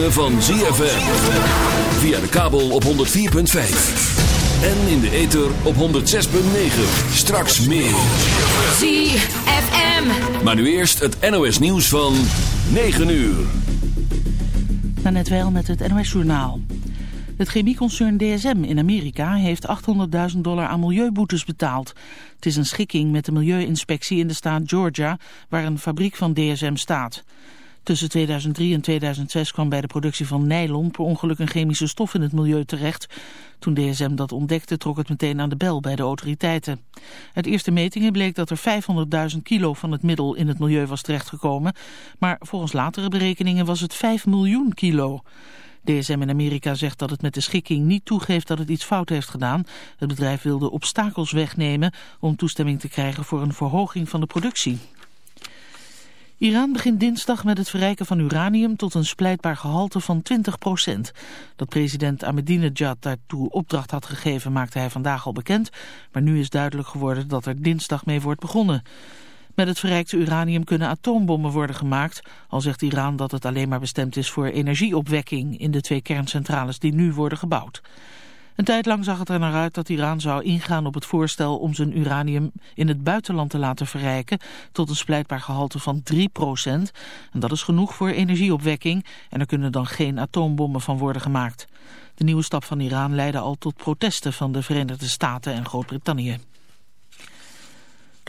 Ritme van ZFM. Via de kabel op 104.5. En in de ether op 106.9. Straks meer. ZFM. Maar nu eerst het NOS nieuws van 9 uur. net wel met het NOS journaal. Het chemieconcern DSM in Amerika heeft 800.000 dollar aan milieuboetes betaald. Het is een schikking met de milieuinspectie in de staat Georgia, waar een fabriek van DSM staat. Tussen 2003 en 2006 kwam bij de productie van nylon per ongeluk een chemische stof in het milieu terecht. Toen DSM dat ontdekte trok het meteen aan de bel bij de autoriteiten. Uit eerste metingen bleek dat er 500.000 kilo van het middel in het milieu was terechtgekomen. Maar volgens latere berekeningen was het 5 miljoen kilo. DSM in Amerika zegt dat het met de schikking niet toegeeft dat het iets fout heeft gedaan. Het bedrijf wilde obstakels wegnemen om toestemming te krijgen voor een verhoging van de productie. Iran begint dinsdag met het verrijken van uranium tot een splijtbaar gehalte van 20 procent. Dat president Ahmadinejad daartoe opdracht had gegeven maakte hij vandaag al bekend. Maar nu is duidelijk geworden dat er dinsdag mee wordt begonnen. Met het verrijkte uranium kunnen atoombommen worden gemaakt, al zegt Iran dat het alleen maar bestemd is voor energieopwekking in de twee kerncentrales die nu worden gebouwd. Een tijd lang zag het er naar uit dat Iran zou ingaan op het voorstel om zijn uranium in het buitenland te laten verrijken tot een splijtbaar gehalte van 3 procent. En dat is genoeg voor energieopwekking en er kunnen dan geen atoombommen van worden gemaakt. De nieuwe stap van Iran leidde al tot protesten van de Verenigde Staten en Groot-Brittannië.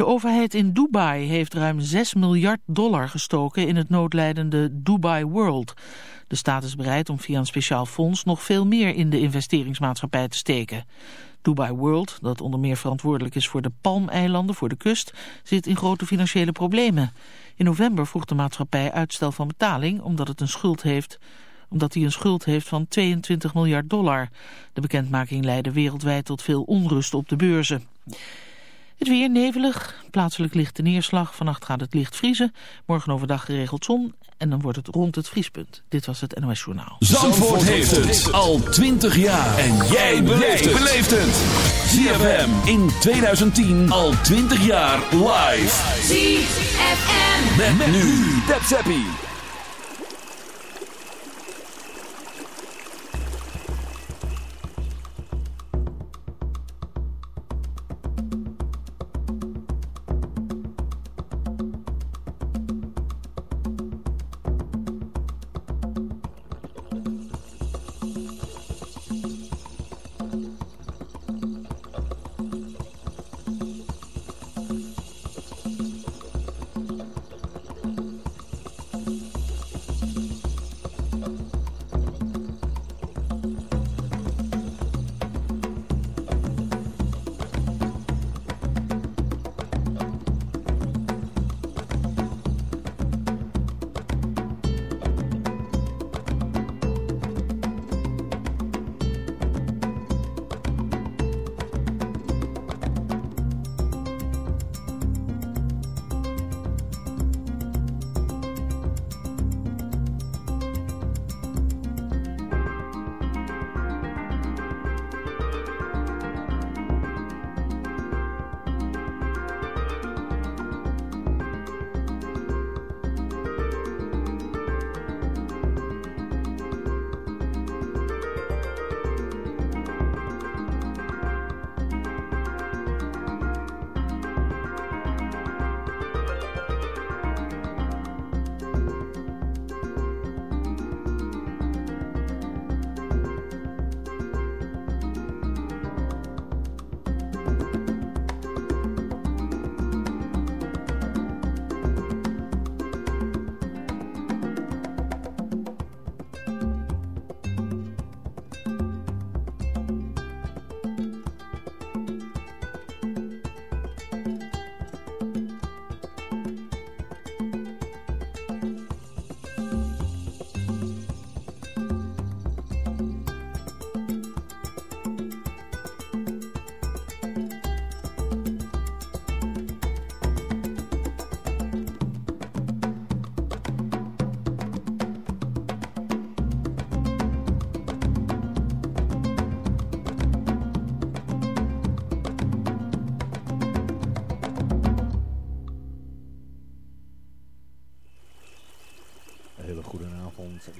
De overheid in Dubai heeft ruim 6 miljard dollar gestoken in het noodlijdende Dubai World. De staat is bereid om via een speciaal fonds nog veel meer in de investeringsmaatschappij te steken. Dubai World, dat onder meer verantwoordelijk is voor de Palmeilanden voor de kust, zit in grote financiële problemen. In november vroeg de maatschappij uitstel van betaling omdat het een schuld heeft omdat hij een schuld heeft van 22 miljard dollar. De bekendmaking leidde wereldwijd tot veel onrust op de beurzen. Het weer nevelig, plaatselijk lichte neerslag. Vannacht gaat het licht vriezen. Morgen overdag geregeld zon en dan wordt het rond het vriespunt. Dit was het NOS Journaal. Zandvoort, heeft het al 20 jaar. En jij beleeft het. ZFM in 2010 al 20 jaar live. ZFM. Met, met nu. Tap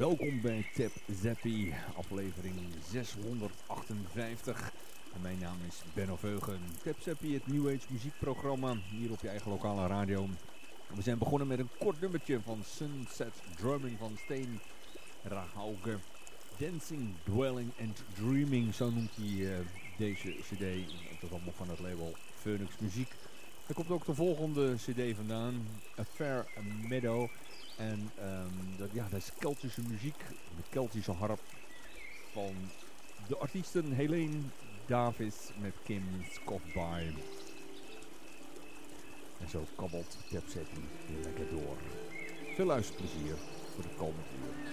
welkom bij Tap Zappi, aflevering 658. En mijn naam is Benno Veugen. Tap Zappi, het New Age muziekprogramma, hier op je eigen lokale radio. We zijn begonnen met een kort nummertje van Sunset Drumming van Steen Rahauge. Dancing, Dwelling and Dreaming, zo noemt hij uh, deze cd. Dat is allemaal van het label Phoenix Muziek. Er komt ook de volgende cd vandaan, A Fair Meadow. En um, dat, ja, dat is Keltische muziek, de Keltische harp van de artiesten Helene Davis met Kim Scottby. En zo kabbelt Tapsetty weer lekker door. Veel luisterplezier voor de komende uur.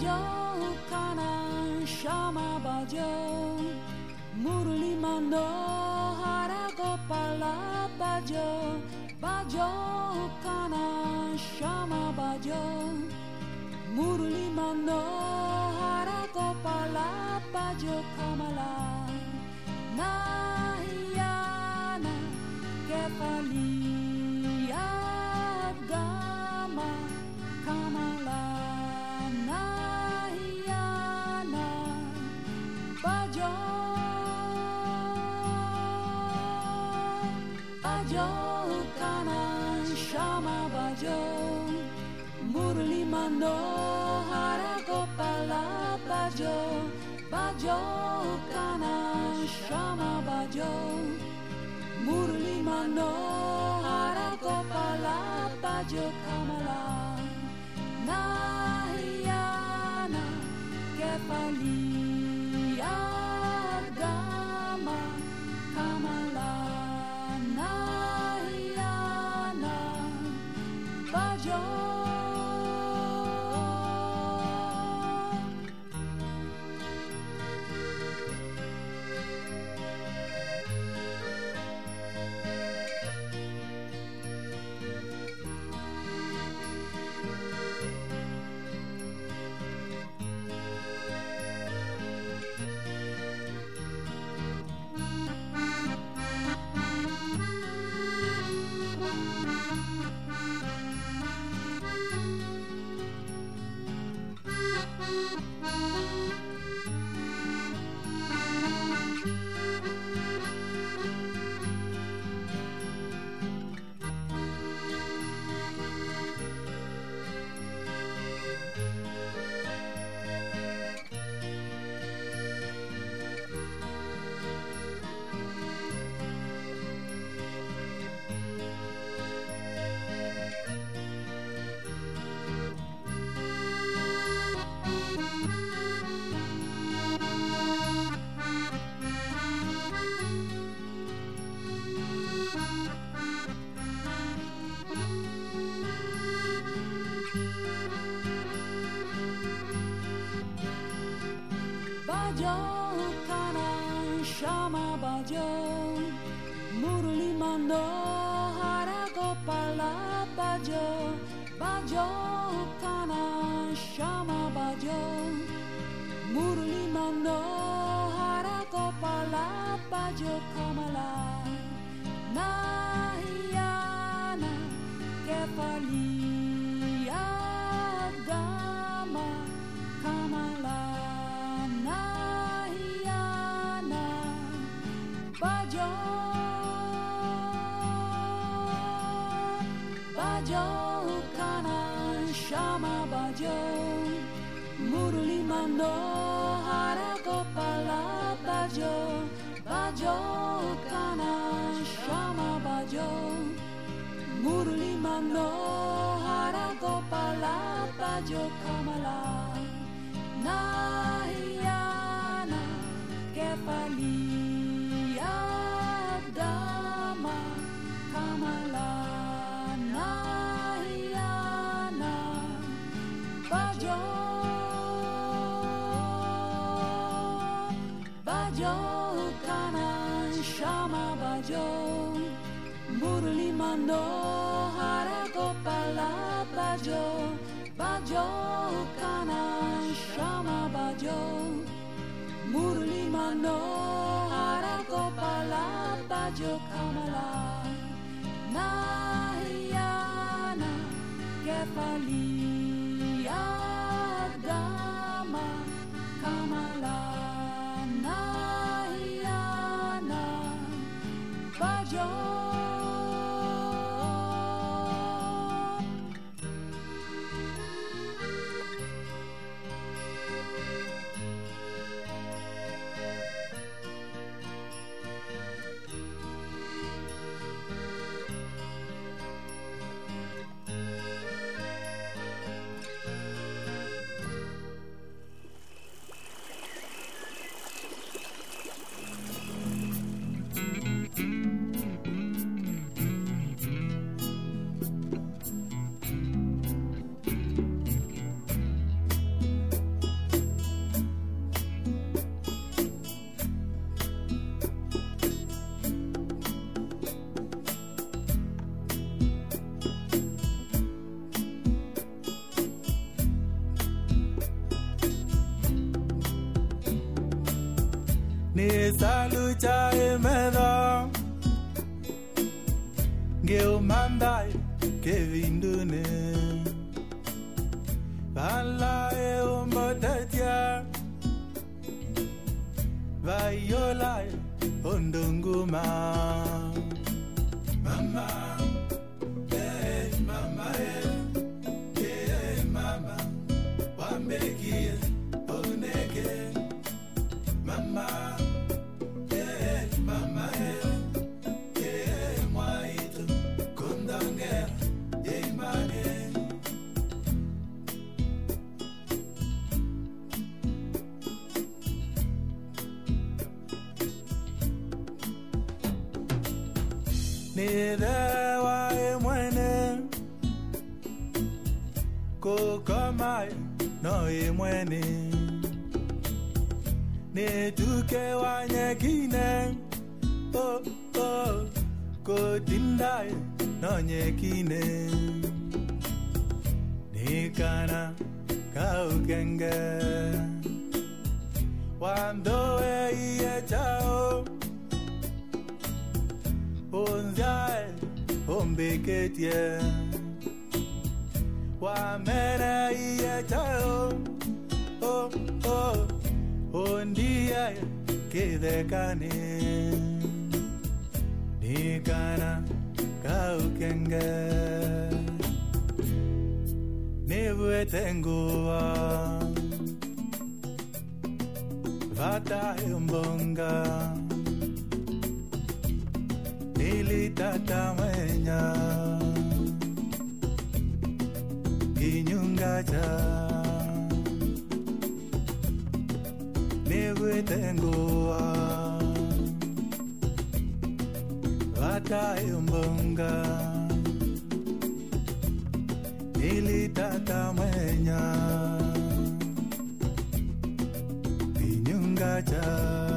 yo. Murli Manohara Gopala Bajo Bajo Kanan Shama Bajo. Murli Manohara Bajo Kanan Shama Bajo. Murli Manohara Gopala Bajo. Bajo Kanan Shama Bajo. Murli Manohara Gopala Bajo Kamala. Nahyana Kepali Murli Manohara Gopala Bajo Bajo Kanan Shama Bajo. Murli Manohara Gopala Bajo Kamala. Nahyana Salut. naukenge nevuetengua vata embonga. Nilitatamwenya inyungaja nevuetengua nitayembonga nilitatamwenya inyunga chao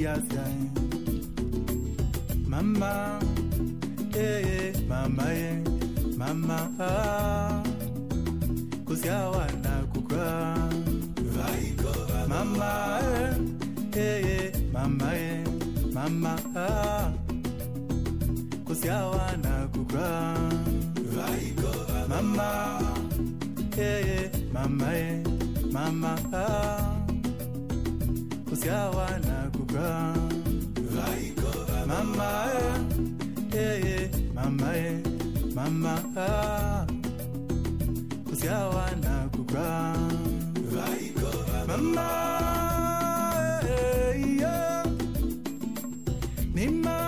years time. Mama, eh, eh, mama, eh, mama, ah, cause ya wana kukra. Mama, eh, hey, mama, eh, mama, ah, cause ya wana kukra. Mama, eh, mama, eh, mama, ah, cause ya wana Mama eh, eh mama eh mama ah. Usiawa na kukra Mama eh ni mama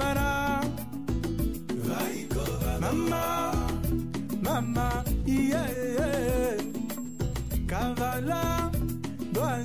mama, Mama mama yeah. Kavala doan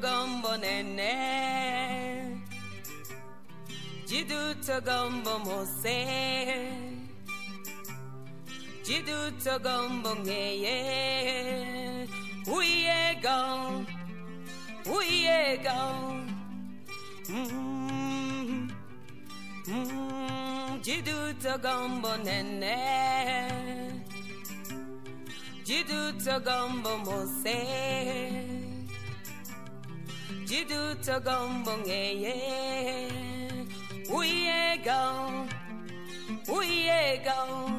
gombo nene. Jidu to gombo mose. Jidu to gombo ngeye. Uye gom Uye gom Mm Mm mm-hmm. Jidu to gombo nene. Jidu to gombo mose. Jidu togombo ngeye Uye go Uye go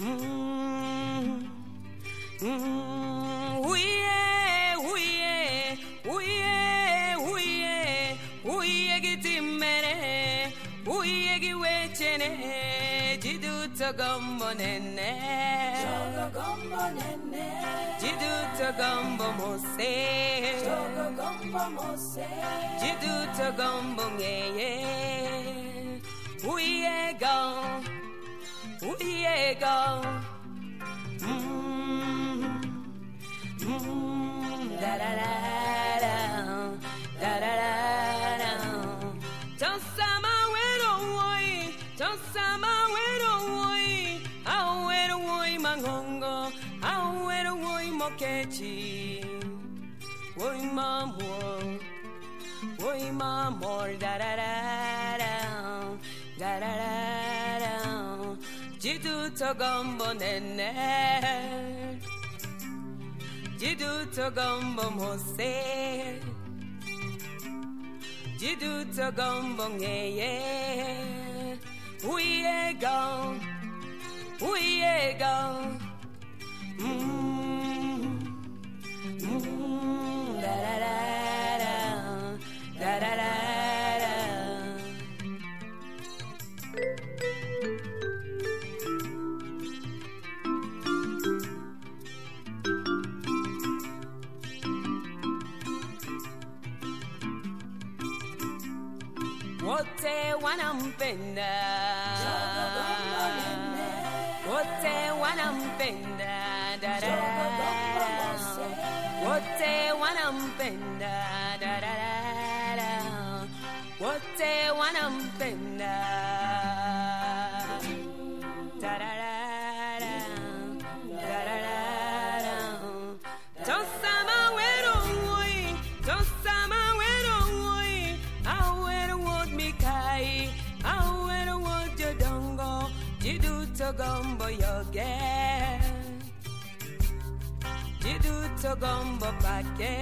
mm, mm, Uye uye Uye uye Uye gitimene Uye giwechene. Jidu togombo nene Jidu togombo mose Jidu mose uye go. uyega uyega da da da da da da da da Tosama wero woi tosama wero woi awero woi mangongo awero woi mokechi woi mamu Woi mamor da da da da Da da da da Jidu togombo nene. Jidu togombo mose. Jidu togombo ngeye. Uye go Uye go Mm wanampenda wote wanampenda dada wote wanampenda wote wanampenda jidu togombo pake,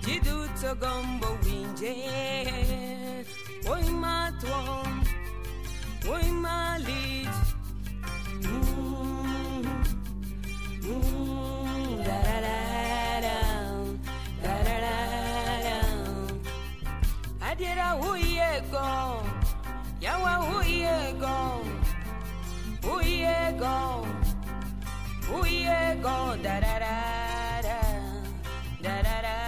jidu togombo winje, oi matwon, oi malit, mm. Mm, da da da da, da da da da. Adira huye go, yawa huye go, huye go, huye go, da da da da, da da da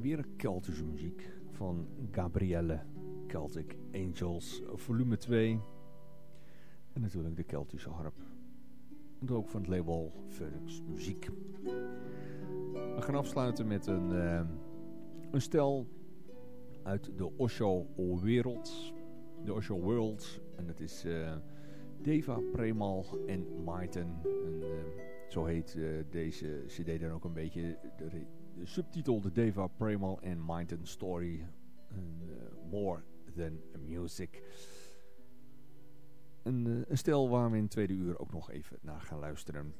weer Keltische muziek van Gabrielle Celtic Angels volume 2. En natuurlijk de Keltische harp. En ook van het label Phoenix Muziek. We gaan afsluiten met een, uh, een stel uit de Osho wereld. De Osho World. En dat is uh, Deva Premal en Maiten. En, uh, zo heet deze cd dan ook een beetje. De, subtitel de Deva Premal en Maiten Story. more Than Music. Een, uh, een stel waar we in het tweede uur ook nog even naar gaan luisteren.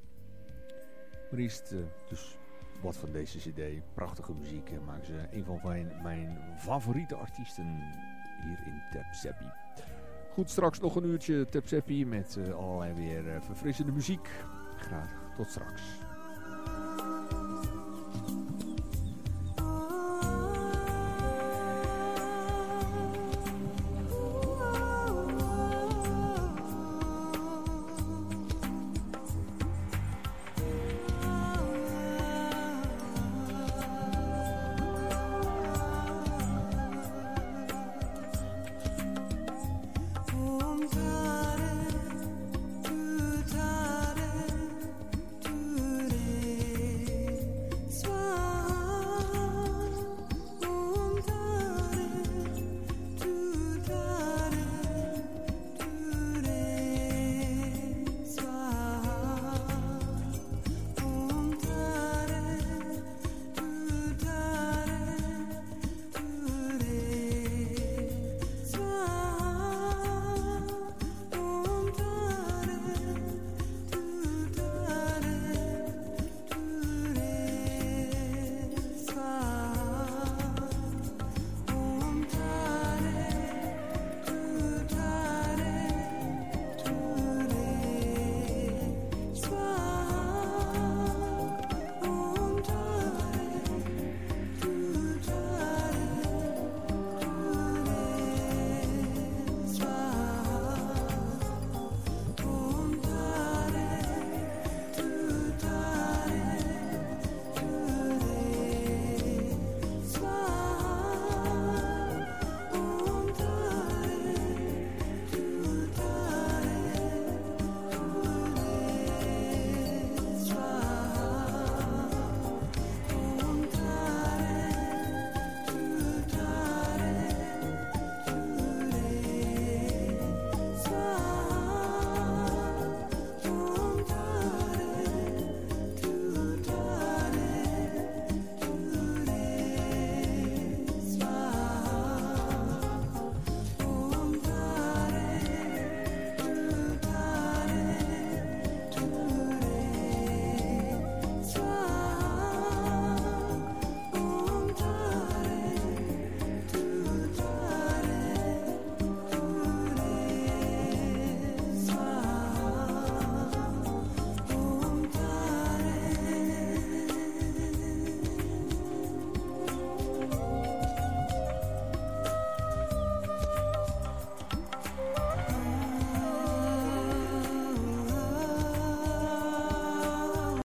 Maar eerst dus wat van deze cd. Prachtige muziek. En maken ze een van mijn, favoriete artiesten hier in Tep Goed, straks nog een uurtje Tep met allerlei weer verfrissende muziek. Graag tot straks.